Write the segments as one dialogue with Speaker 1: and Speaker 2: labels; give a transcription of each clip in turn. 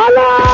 Speaker 1: Olá!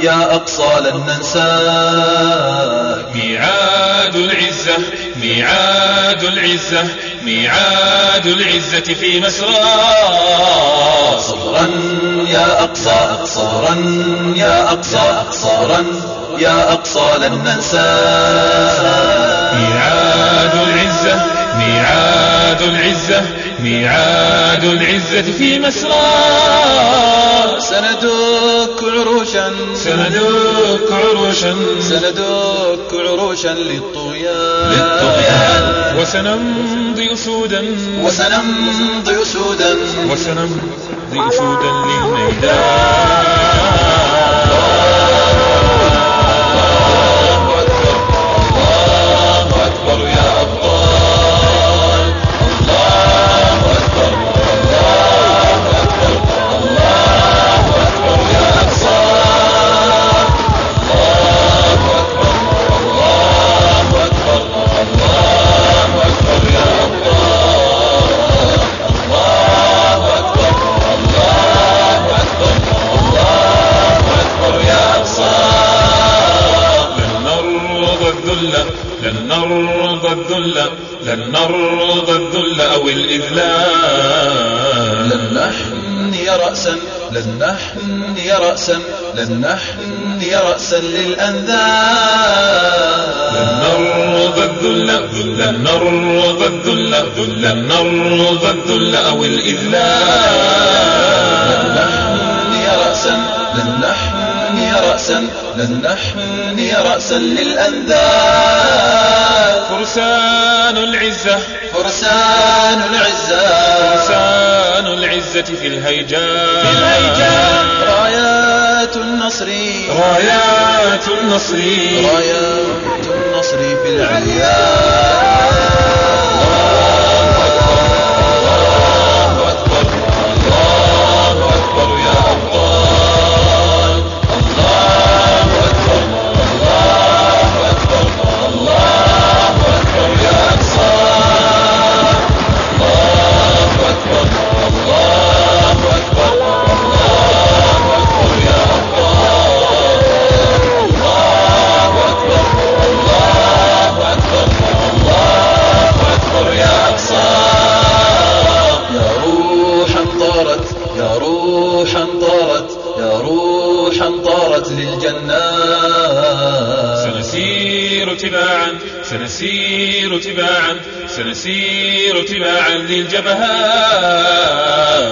Speaker 1: يا أقصى لن ننساك
Speaker 2: ميعاد العزة ميعاد العزة ميعاد العزة في مسرى
Speaker 1: صبرا يا أقصى صبرا يا أقصى صبرا يا أقصى لن ننساك
Speaker 2: ميعاد العزة ميعاد العزة ميعاد العزة في مسرى
Speaker 1: سندك عروشا.
Speaker 2: سندك عروشا.
Speaker 1: سندك عروشا للطغيان.
Speaker 2: للطغيان. وسنمضي أسودا.
Speaker 1: وسنمضي أسودا.
Speaker 2: وسنمضي أسودا للميدان. الذل لن نرضى الذل أو الإذلال.
Speaker 1: لن نحني رأسا لن نحني رأسا لن نحني رأسا للأنذال
Speaker 2: لن نرضى الذل لن نرضى الذل لن نرضى الذل أو الإذلال.
Speaker 1: لن نحني رأسا لن نحني رأسا لن نحني رأسا للأنذال
Speaker 2: فرسان العزة.
Speaker 1: فرسان العزة.
Speaker 2: فرسان العزة في الهيجاء
Speaker 1: في الهيجاء رايات النصر.
Speaker 2: رايات النصر.
Speaker 1: رايات النصر في العليا
Speaker 2: سنسير تباعا سنسير تباعا للجبهات.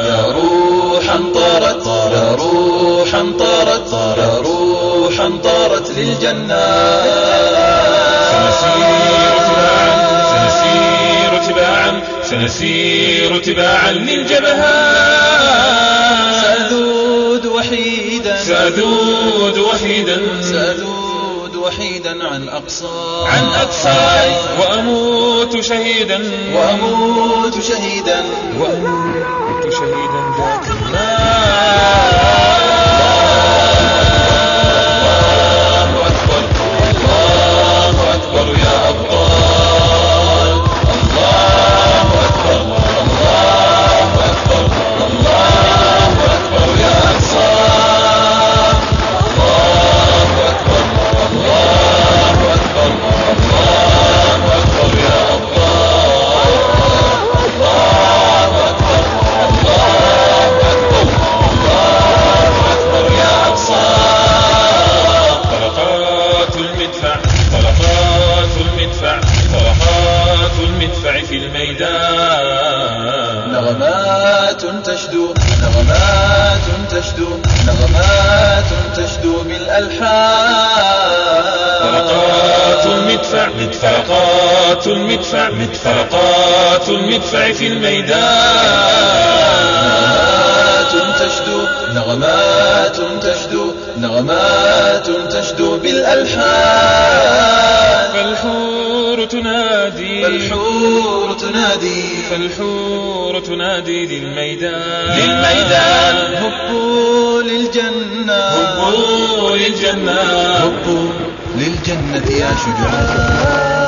Speaker 1: يا روحا طارت يا روحا طارت يا روحا طارت للجنات
Speaker 2: سنسير تباعا سنسير تباعا سنسير تباعا للجبهات.
Speaker 1: سأذود وحيدا.
Speaker 2: سأذود وحيدا
Speaker 1: عن أقصى
Speaker 2: عن أقصى وأموت شهيدا.
Speaker 1: وأموت شهيدا.
Speaker 2: وأموت شهيدا ذات النار
Speaker 1: بالألحان.
Speaker 2: طلقات المدفع طلقات المدفع طلقات المدفع في الميدان.
Speaker 1: تشدو نغمات تشدو نغمات تشدو بالألحان.
Speaker 2: فالحور تنادي
Speaker 1: فالحور تنادي.
Speaker 2: فالحور تنادي للميدان.
Speaker 1: للميدان. هبوا للجنة.
Speaker 2: هبوا للجنة.
Speaker 1: هبوا للجنة يا شجعان.